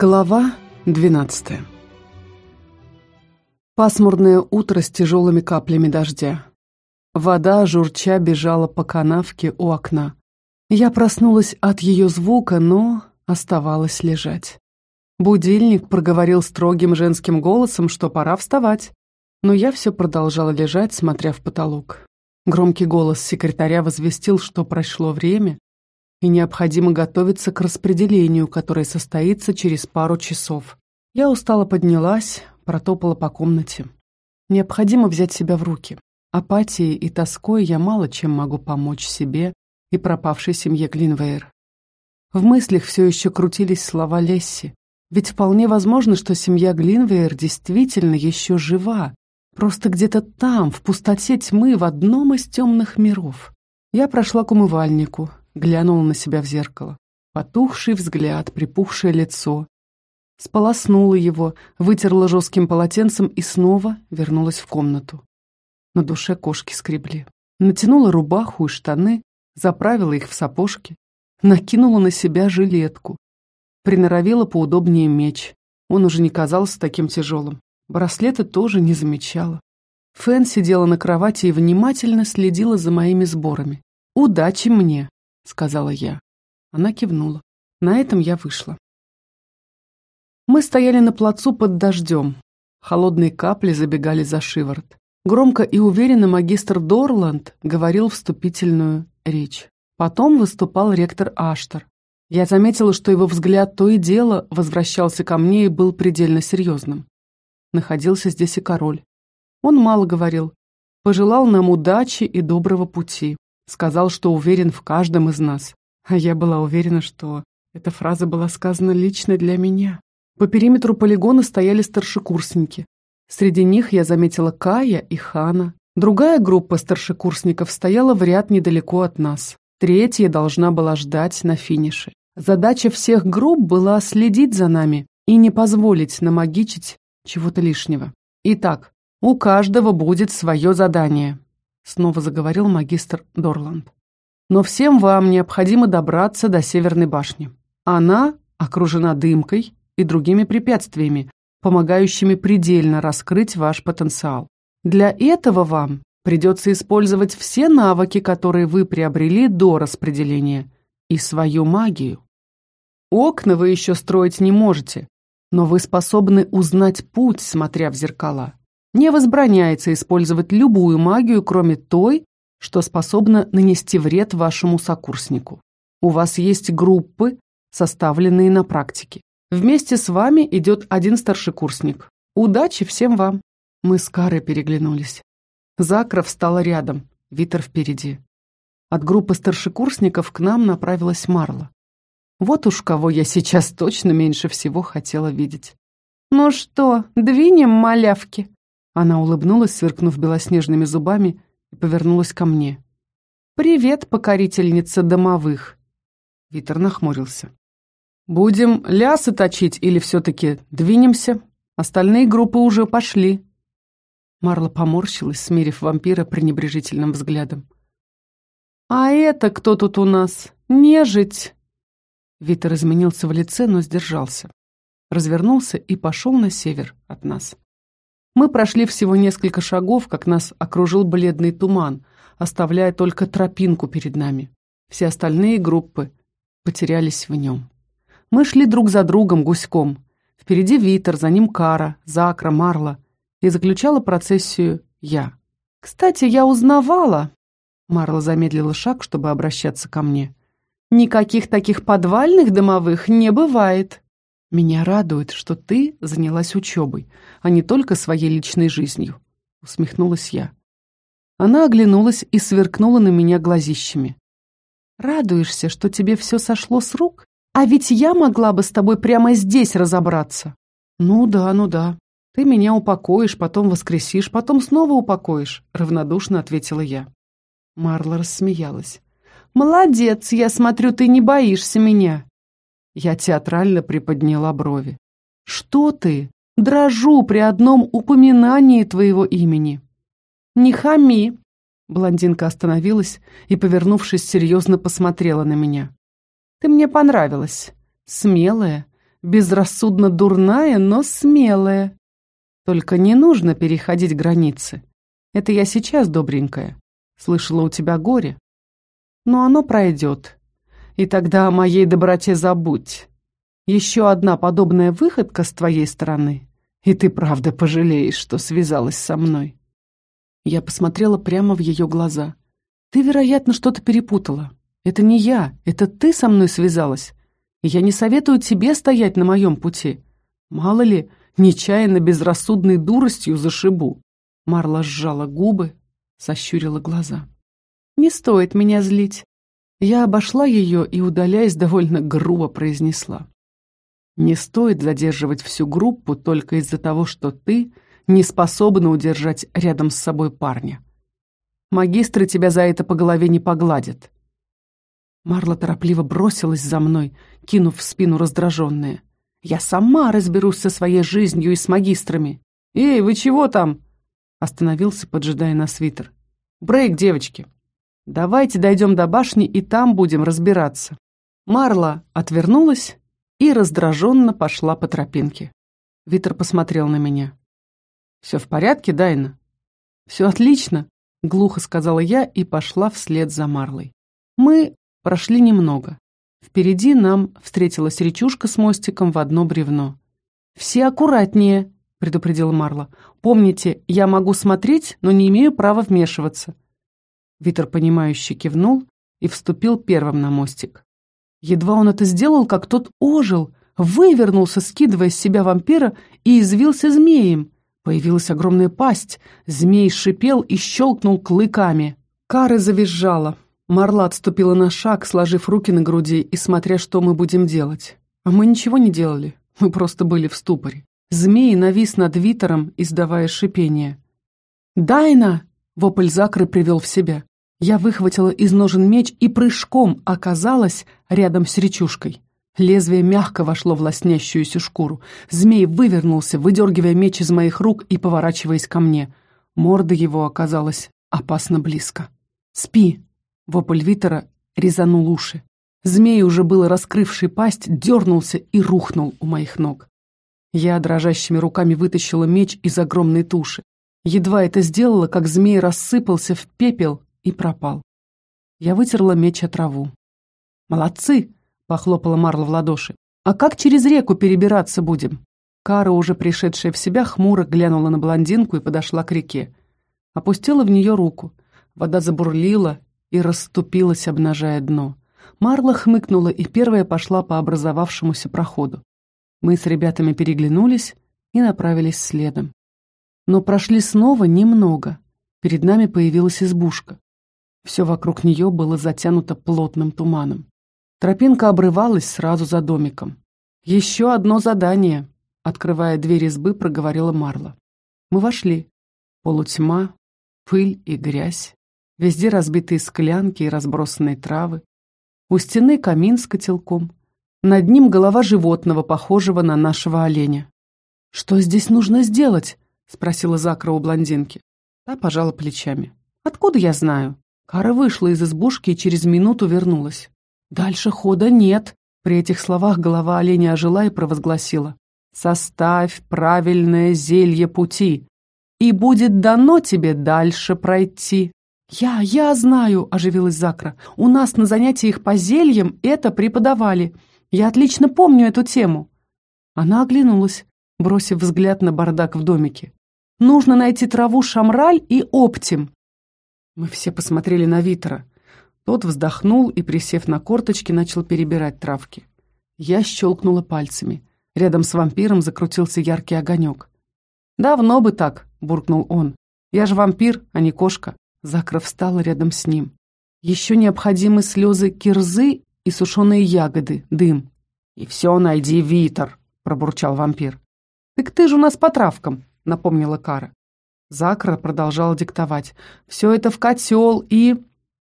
Глава 12 Пасмурное утро с тяжелыми каплями дождя. Вода, журча, бежала по канавке у окна. Я проснулась от ее звука, но оставалась лежать. Будильник проговорил строгим женским голосом, что пора вставать. Но я все продолжала лежать, смотря в потолок. Громкий голос секретаря возвестил, что прошло время, и необходимо готовиться к распределению, которое состоится через пару часов. Я устало поднялась, протопала по комнате. Необходимо взять себя в руки. Апатией и тоской я мало чем могу помочь себе и пропавшей семье Глинвейр. В мыслях все еще крутились слова Лесси. Ведь вполне возможно, что семья Глинвейр действительно еще жива, просто где-то там, в пустоте тьмы, в одном из темных миров. Я прошла к умывальнику, глянула на себя в зеркало. Потухший взгляд, припухшее лицо. Сполоснула его, вытерла жестким полотенцем и снова вернулась в комнату. На душе кошки скребли. Натянула рубаху и штаны, заправила их в сапожки, накинула на себя жилетку. Приноровила поудобнее меч. Он уже не казался таким тяжелым. Браслеты тоже не замечала. Фэн сидела на кровати и внимательно следила за моими сборами. «Удачи мне!» Сказала я. Она кивнула. На этом я вышла. Мы стояли на плацу под дождем. Холодные капли забегали за шиворот. Громко и уверенно магистр Дорланд говорил вступительную речь. Потом выступал ректор Аштер. Я заметила, что его взгляд то и дело возвращался ко мне и был предельно серьезным. Находился здесь и король. Он мало говорил, пожелал нам удачи и доброго пути. Сказал, что уверен в каждом из нас. А я была уверена, что эта фраза была сказана лично для меня. По периметру полигона стояли старшекурсники. Среди них я заметила Кая и Хана. Другая группа старшекурсников стояла в ряд недалеко от нас. Третья должна была ждать на финише. Задача всех групп была следить за нами и не позволить намагичить чего-то лишнего. Итак, у каждого будет свое задание снова заговорил магистр Дорланд. Но всем вам необходимо добраться до Северной башни. Она окружена дымкой и другими препятствиями, помогающими предельно раскрыть ваш потенциал. Для этого вам придется использовать все навыки, которые вы приобрели до распределения, и свою магию. Окна вы еще строить не можете, но вы способны узнать путь, смотря в зеркала. Не возбраняется использовать любую магию, кроме той, что способна нанести вред вашему сокурснику. У вас есть группы, составленные на практике. Вместе с вами идет один старшекурсник. Удачи всем вам. Мы с Карой переглянулись. Закра встала рядом, Витер впереди. От группы старшекурсников к нам направилась Марла. Вот уж кого я сейчас точно меньше всего хотела видеть. «Ну что, двинем, малявки?» Она улыбнулась, сверкнув белоснежными зубами, и повернулась ко мне. «Привет, покорительница домовых!» Витер нахмурился. «Будем лясы точить или все-таки двинемся? Остальные группы уже пошли». Марла поморщилась, смирив вампира пренебрежительным взглядом. «А это кто тут у нас? Нежить!» Витер изменился в лице, но сдержался. Развернулся и пошел на север от нас. Мы прошли всего несколько шагов, как нас окружил бледный туман, оставляя только тропинку перед нами. Все остальные группы потерялись в нем. Мы шли друг за другом гуськом. Впереди Витер, за ним Кара, Закра, Марла. И заключала процессию я. «Кстати, я узнавала...» Марла замедлила шаг, чтобы обращаться ко мне. «Никаких таких подвальных домовых не бывает». «Меня радует, что ты занялась учебой, а не только своей личной жизнью», — усмехнулась я. Она оглянулась и сверкнула на меня глазищами. «Радуешься, что тебе все сошло с рук? А ведь я могла бы с тобой прямо здесь разобраться». «Ну да, ну да. Ты меня упокоишь, потом воскресишь, потом снова упокоишь», — равнодушно ответила я. Марла рассмеялась. «Молодец, я смотрю, ты не боишься меня». Я театрально приподняла брови. «Что ты? Дрожу при одном упоминании твоего имени». «Не хами!» Блондинка остановилась и, повернувшись, серьезно посмотрела на меня. «Ты мне понравилась. Смелая, безрассудно дурная, но смелая. Только не нужно переходить границы. Это я сейчас, добренькая. Слышала у тебя горе. Но оно пройдет. И тогда о моей доброте забудь. Еще одна подобная выходка с твоей стороны, и ты правда пожалеешь, что связалась со мной. Я посмотрела прямо в ее глаза. Ты, вероятно, что-то перепутала. Это не я, это ты со мной связалась. Я не советую тебе стоять на моем пути. Мало ли, нечаянно безрассудной дуростью зашибу. Марла сжала губы, сощурила глаза. «Не стоит меня злить». Я обошла ее и, удаляясь, довольно грубо произнесла. «Не стоит задерживать всю группу только из-за того, что ты не способна удержать рядом с собой парня. Магистры тебя за это по голове не погладят». Марла торопливо бросилась за мной, кинув в спину раздраженная. «Я сама разберусь со своей жизнью и с магистрами». «Эй, вы чего там?» Остановился, поджидая на свитер. «Брейк, девочки! Давайте дойдем до башни, и там будем разбираться». Марла отвернулась и раздраженно пошла по тропинке. Витер посмотрел на меня. «Все в порядке, Дайна?» «Все отлично», — глухо сказала я и пошла вслед за Марлой. Мы прошли немного. Впереди нам встретилась речушка с мостиком в одно бревно. «Все аккуратнее», — предупредила Марла. «Помните, я могу смотреть, но не имею права вмешиваться». Витер, понимающе кивнул и вступил первым на мостик. Едва он это сделал, как тот ожил, вывернулся, скидывая с себя вампира, и извился змеем. Появилась огромная пасть, змей шипел и щелкнул клыками. Кара завизжала. Марла отступила на шаг, сложив руки на груди и смотря, что мы будем делать. А мы ничего не делали, мы просто были в ступоре. Змей навис над Витером, издавая шипение. «Дайна!» — вопль Закры привел в себя. Я выхватила из ножен меч и прыжком оказалась рядом с речушкой. Лезвие мягко вошло в лоснящуюся шкуру. Змей вывернулся, выдергивая меч из моих рук и поворачиваясь ко мне. Морда его оказалась опасно близко. «Спи!» — вопль Витера резанул уши. Змей, уже было раскрывший пасть, дернулся и рухнул у моих ног. Я дрожащими руками вытащила меч из огромной туши. Едва это сделала, как змей рассыпался в пепел и пропал. Я вытерла меч о траву. «Молодцы!» — похлопала Марла в ладоши. «А как через реку перебираться будем?» Кара, уже пришедшая в себя, хмуро глянула на блондинку и подошла к реке. Опустила в нее руку. Вода забурлила и расступилась, обнажая дно. Марла хмыкнула и первая пошла по образовавшемуся проходу. Мы с ребятами переглянулись и направились следом. Но прошли снова немного. Перед нами появилась избушка. Все вокруг нее было затянуто плотным туманом. Тропинка обрывалась сразу за домиком. «Еще одно задание», — открывая дверь избы, проговорила Марла. Мы вошли. Полутьма, пыль и грязь. Везде разбитые склянки и разбросанные травы. У стены камин с котелком. Над ним голова животного, похожего на нашего оленя. «Что здесь нужно сделать?» — спросила Закра у блондинки. Та пожала плечами. «Откуда я знаю?» Кара вышла из избушки и через минуту вернулась. «Дальше хода нет!» При этих словах голова оленя ожила и провозгласила. «Составь правильное зелье пути, и будет дано тебе дальше пройти». «Я, я знаю!» — оживилась Закра. «У нас на занятиях по зельям это преподавали. Я отлично помню эту тему». Она оглянулась, бросив взгляд на бардак в домике. «Нужно найти траву шамраль и оптим». Мы все посмотрели на Витера. Тот вздохнул и, присев на корточки, начал перебирать травки. Я щелкнула пальцами. Рядом с вампиром закрутился яркий огонек. «Давно бы так», — буркнул он. «Я же вампир, а не кошка». Закра встала рядом с ним. «Еще необходимы слезы кирзы и сушеные ягоды, дым. «И все найди, Витер», — пробурчал вампир. «Так ты же у нас по травкам», — напомнила Кара. Закра продолжал диктовать. «Все это в котел и...»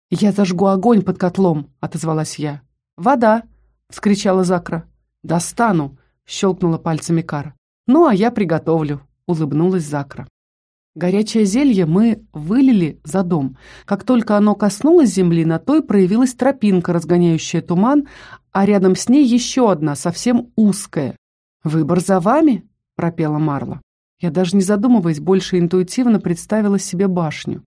«Я зажгу огонь под котлом», — отозвалась я. «Вода», — вскричала Закра. «Достану», — щелкнула пальцами Кара. «Ну, а я приготовлю», — улыбнулась Закра. Горячее зелье мы вылили за дом. Как только оно коснулось земли, на той проявилась тропинка, разгоняющая туман, а рядом с ней еще одна, совсем узкая. «Выбор за вами?» — пропела Марла. Я даже не задумываясь, больше интуитивно представила себе башню.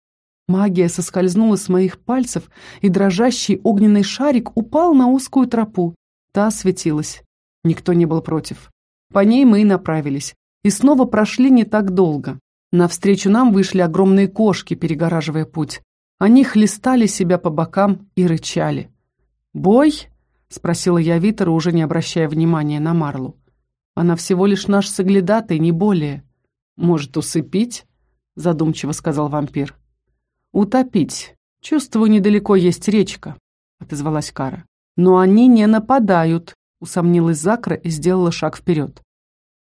Магия соскользнула с моих пальцев, и дрожащий огненный шарик упал на узкую тропу. Та светилась. Никто не был против. По ней мы и направились. И снова прошли не так долго. Навстречу нам вышли огромные кошки, перегораживая путь. Они хлестали себя по бокам и рычали. «Бой?» — спросила я Витера, уже не обращая внимания на Марлу. «Она всего лишь наш соглядатый, не более». «Может, усыпить?» — задумчиво сказал вампир. «Утопить. Чувствую, недалеко есть речка», — отозвалась Кара. «Но они не нападают», — усомнилась Закра и сделала шаг вперед.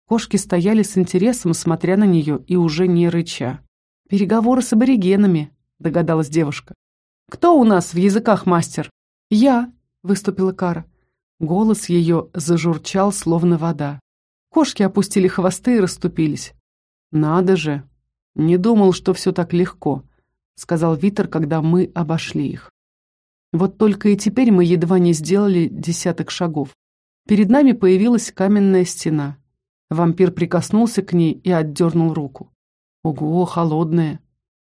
Кошки стояли с интересом, смотря на нее и уже не рыча. «Переговоры с аборигенами», — догадалась девушка. «Кто у нас в языках мастер?» «Я», — выступила Кара. Голос ее зажурчал, словно вода. Кошки опустили хвосты и расступились. «Надо же! Не думал, что все так легко», — сказал Витер, когда мы обошли их. Вот только и теперь мы едва не сделали десяток шагов. Перед нами появилась каменная стена. Вампир прикоснулся к ней и отдернул руку. Ого, холодная.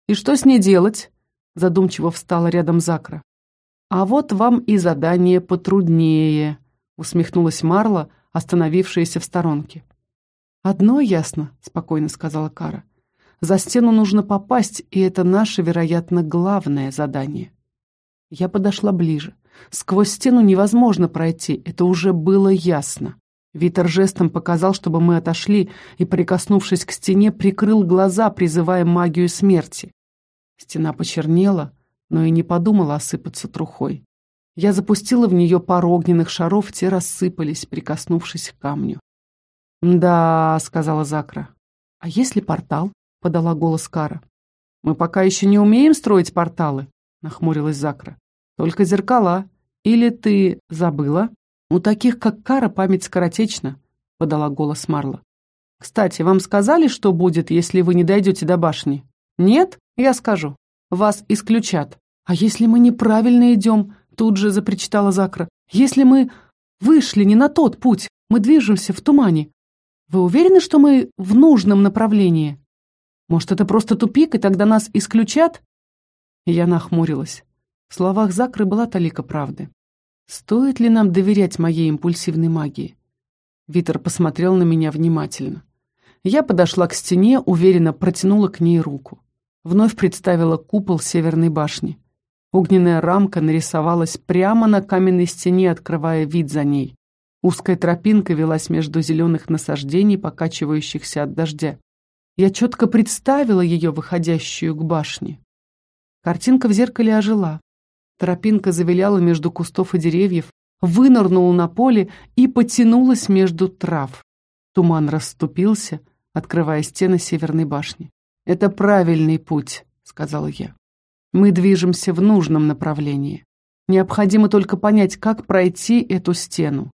И что с ней делать? Задумчиво встала рядом Закра. А вот вам и задание потруднее, усмехнулась Марла, остановившаяся в сторонке. «Одно ясно», — спокойно сказала Кара. «За стену нужно попасть, и это наше, вероятно, главное задание». Я подошла ближе. Сквозь стену невозможно пройти, это уже было ясно. Витер жестом показал, чтобы мы отошли, и, прикоснувшись к стене, прикрыл глаза, призывая магию смерти. Стена почернела, но и не подумала осыпаться трухой. Я запустила в нее пару огненных шаров, те рассыпались, прикоснувшись к камню. «Да», — сказала Закра. «А если портал?» — подала голос Кара. «Мы пока еще не умеем строить порталы», — нахмурилась Закра. «Только зеркала. Или ты забыла?» «У таких, как Кара, память скоротечна», — подала голос Марла. «Кстати, вам сказали, что будет, если вы не дойдете до башни?» «Нет? Я скажу. Вас исключат». «А если мы неправильно идем?» — тут же запричитала Закра. «Если мы вышли не на тот путь, мы движемся в тумане. Вы уверены, что мы в нужном направлении? Может, это просто тупик, и тогда нас исключат?» Я нахмурилась. В словах Закры была талика правды. «Стоит ли нам доверять моей импульсивной магии?» Витер посмотрел на меня внимательно. Я подошла к стене, уверенно протянула к ней руку. Вновь представила купол северной башни. Огненная рамка нарисовалась прямо на каменной стене, открывая вид за ней. Узкая тропинка велась между зеленых насаждений, покачивающихся от дождя. Я четко представила ее, выходящую к башне. Картинка в зеркале ожила. Тропинка завиляла между кустов и деревьев, вынырнула на поле и потянулась между трав. Туман расступился, открывая стены северной башни. «Это правильный путь», — сказала я. «Мы движемся в нужном направлении. Необходимо только понять, как пройти эту стену.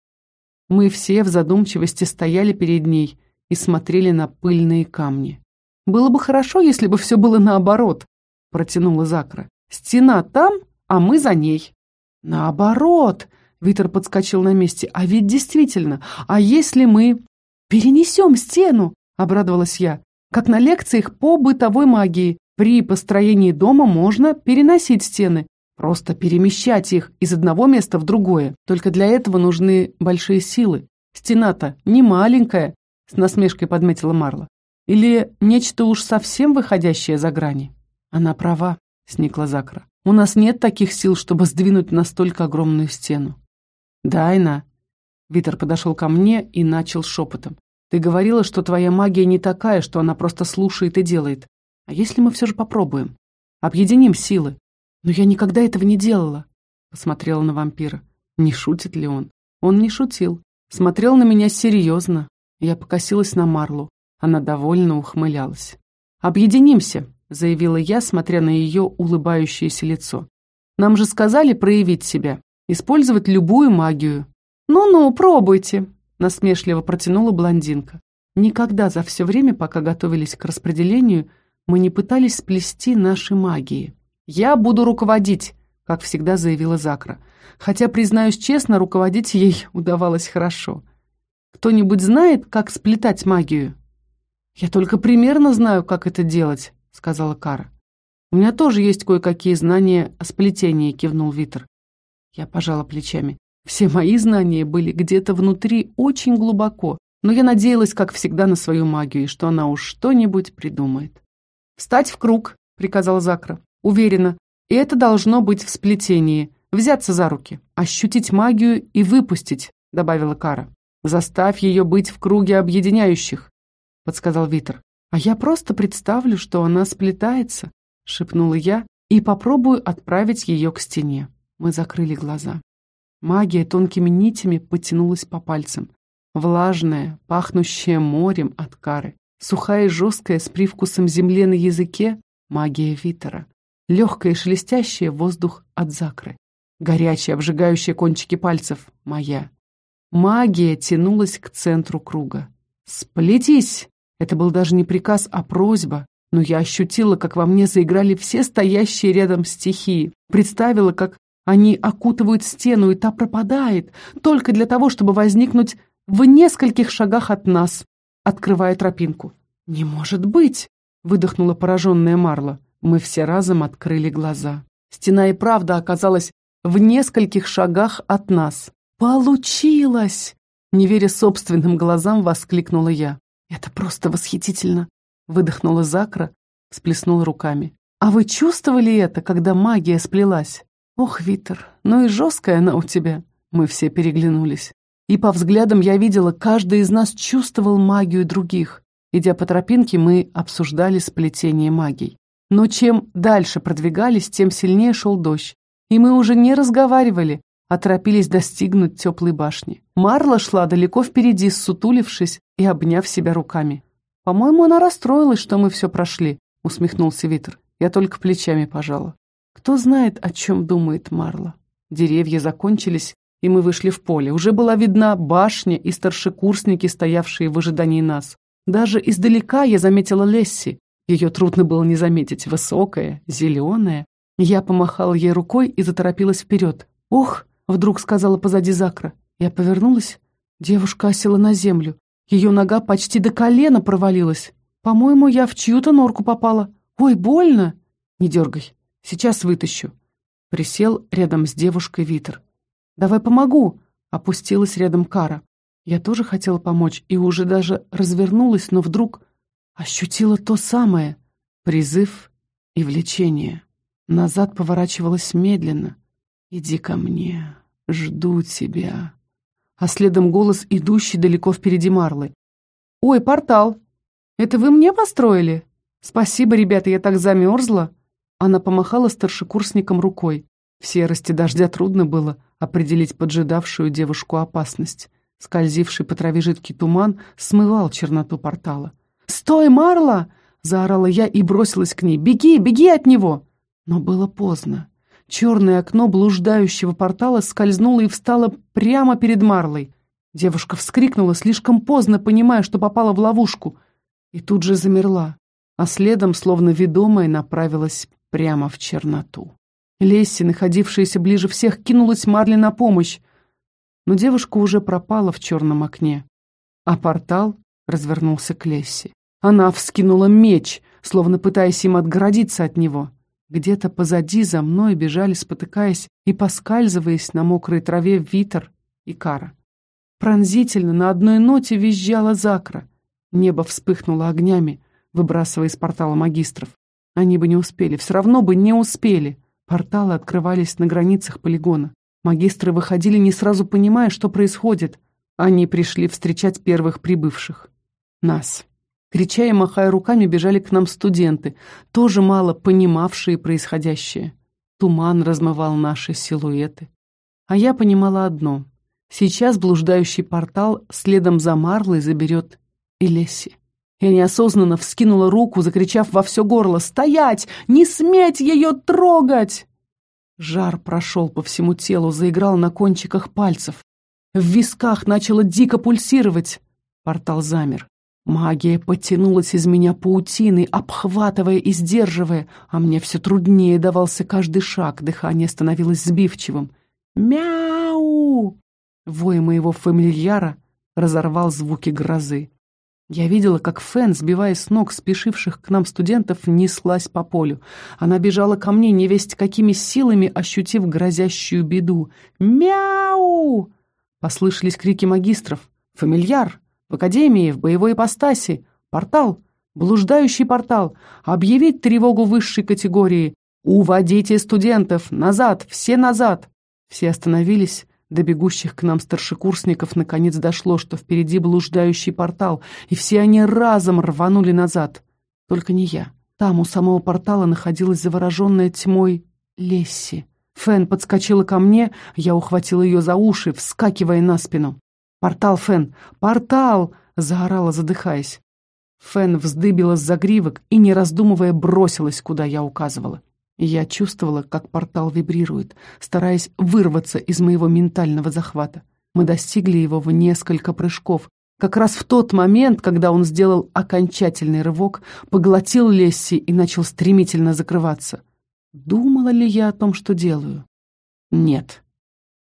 Мы все в задумчивости стояли перед ней и смотрели на пыльные камни. «Было бы хорошо, если бы все было наоборот», — протянула Закра. «Стена там, а мы за ней». «Наоборот!» — Витер подскочил на месте. «А ведь действительно, а если мы...» «Перенесем стену!» — обрадовалась я. «Как на лекциях по бытовой магии. При построении дома можно переносить стены. Просто перемещать их из одного места в другое. Только для этого нужны большие силы. Стена-то не маленькая, с насмешкой подметила Марла. Или нечто уж совсем выходящее за грани. Она права, сникла Закра. У нас нет таких сил, чтобы сдвинуть настолько огромную стену. Дайна. Витер подошел ко мне и начал шепотом. Ты говорила, что твоя магия не такая, что она просто слушает и делает. А если мы все же попробуем? Объединим силы. «Но я никогда этого не делала», — посмотрела на вампира. Не шутит ли он? Он не шутил. Смотрел на меня серьезно. Я покосилась на Марлу. Она довольно ухмылялась. «Объединимся», — заявила я, смотря на ее улыбающееся лицо. «Нам же сказали проявить себя, использовать любую магию». «Ну-ну, пробуйте», — насмешливо протянула блондинка. Никогда за все время, пока готовились к распределению, мы не пытались сплести наши магии. «Я буду руководить», как всегда заявила Закра. Хотя, признаюсь честно, руководить ей удавалось хорошо. Кто-нибудь знает, как сплетать магию?» «Я только примерно знаю, как это делать», — сказала Кара. «У меня тоже есть кое-какие знания о сплетении», — кивнул Витер. Я пожала плечами. Все мои знания были где-то внутри очень глубоко, но я надеялась, как всегда, на свою магию, и что она уж что-нибудь придумает. «Встать в круг», — приказал Закра. «Уверена, и это должно быть в сплетении. Взяться за руки, ощутить магию и выпустить», — добавила Кара. «Заставь ее быть в круге объединяющих», — подсказал Витер. «А я просто представлю, что она сплетается», — шепнула я, «и попробую отправить ее к стене». Мы закрыли глаза. Магия тонкими нитями потянулась по пальцам. Влажная, пахнущая морем от кары. Сухая и жесткая, с привкусом земли на языке — магия Витера. Легкая и шелестящая воздух от закры. Горячие, обжигающие кончики пальцев — моя. Магия тянулась к центру круга. «Сплетись!» Это был даже не приказ, а просьба. Но я ощутила, как во мне заиграли все стоящие рядом стихии. Представила, как они окутывают стену, и та пропадает, только для того, чтобы возникнуть в нескольких шагах от нас, открывая тропинку. «Не может быть!» — выдохнула пораженная Марла. Мы все разом открыли глаза. Стена и правда оказалась в нескольких шагах от нас. «Получилось!» Не веря собственным глазам, воскликнула я. «Это просто восхитительно!» Выдохнула Закра, всплеснула руками. «А вы чувствовали это, когда магия сплелась?» «Ох, Витер, ну и жесткая она у тебя!» Мы все переглянулись. И по взглядам я видела, каждый из нас чувствовал магию других. Идя по тропинке, мы обсуждали сплетение магий. Но чем дальше продвигались, тем сильнее шел дождь. И мы уже не разговаривали, а торопились достигнуть теплой башни. Марла шла далеко впереди, сутулившись и обняв себя руками. «По-моему, она расстроилась, что мы все прошли», — усмехнулся Витер. Я только плечами пожала. Кто знает, о чем думает Марла. Деревья закончились, и мы вышли в поле. Уже была видна башня и старшекурсники, стоявшие в ожидании нас. Даже издалека я заметила Лесси. Ее трудно было не заметить. Высокая, зеленая. Я помахала ей рукой и заторопилась вперед. «Ох!» — вдруг сказала позади Закра. Я повернулась. Девушка осела на землю. Ее нога почти до колена провалилась. По-моему, я в чью-то норку попала. Ой, больно! Не дергай. Сейчас вытащу. Присел рядом с девушкой Витер. «Давай помогу!» — опустилась рядом Кара. Я тоже хотела помочь и уже даже развернулась, но вдруг ощутила то самое — призыв и влечение. Назад поворачивалась медленно. «Иди ко мне, жду тебя». А следом голос, идущий далеко впереди Марлы. «Ой, портал! Это вы мне построили? Спасибо, ребята, я так замерзла!» Она помахала старшекурсникам рукой. В серости дождя трудно было определить поджидавшую девушку опасность. Скользивший по траве жидкий туман смывал черноту портала. «Стой, Марла!» — заорала я и бросилась к ней. «Беги, беги от него!» Но было поздно. Черное окно блуждающего портала скользнуло и встало прямо перед Марлой. Девушка вскрикнула, слишком поздно понимая, что попала в ловушку, и тут же замерла, а следом, словно ведомая, направилась прямо в черноту. Лесси, находившаяся ближе всех, кинулась Марли на помощь, но девушка уже пропала в черном окне, а портал развернулся к Лесси. Она вскинула меч, словно пытаясь им отгородиться от него. Где-то позади за мной бежали, спотыкаясь и поскальзываясь на мокрой траве Витер и Кара. Пронзительно на одной ноте визжала Закра. Небо вспыхнуло огнями, выбрасывая из портала магистров. Они бы не успели, все равно бы не успели. Порталы открывались на границах полигона. Магистры выходили, не сразу понимая, что происходит. Они пришли встречать первых прибывших. Нас. Крича и махая руками, бежали к нам студенты, тоже мало понимавшие происходящее. Туман размывал наши силуэты. А я понимала одно. Сейчас блуждающий портал следом за Марлой заберет и Лесси. Я неосознанно вскинула руку, закричав во все горло «Стоять! Не сметь ее трогать!» Жар прошел по всему телу, заиграл на кончиках пальцев. В висках начало дико пульсировать. Портал замер. Магия потянулась из меня паутиной, обхватывая и сдерживая, а мне все труднее давался каждый шаг, дыхание становилось сбивчивым. «Мяу!» Вой моего фамильяра разорвал звуки грозы. Я видела, как Фэн, сбивая с ног спешивших к нам студентов, неслась по полю. Она бежала ко мне, невесть какими силами, ощутив грозящую беду. «Мяу!» Послышались крики магистров. «Фамильяр! В академии, в боевой ипостаси! Портал! Блуждающий портал! Объявить тревогу высшей категории! Уводите студентов! Назад! Все назад!» Все остановились, до бегущих к нам старшекурсников наконец дошло, что впереди блуждающий портал, и все они разом рванули назад. Только не я. Там у самого портала находилась завороженная тьмой Лесси. Фэн подскочила ко мне, я ухватила ее за уши, вскакивая на спину. «Портал, Фэн! Портал!» — заорала, задыхаясь. Фэн вздыбила с загривок и, не раздумывая, бросилась, куда я указывала. Я чувствовала, как портал вибрирует, стараясь вырваться из моего ментального захвата. Мы достигли его в несколько прыжков, как раз в тот момент, когда он сделал окончательный рывок, поглотил Лесси и начал стремительно закрываться. Думала ли я о том, что делаю? Нет.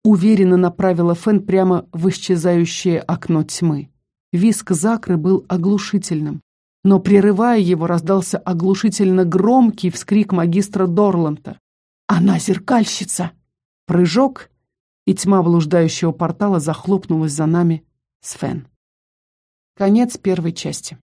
Уверенно направила Фен прямо в исчезающее окно тьмы. Виск Закры был оглушительным но, прерывая его, раздался оглушительно громкий вскрик магистра Дорланта. «Она зеркальщица!» Прыжок, и тьма блуждающего портала захлопнулась за нами с Фен. Конец первой части.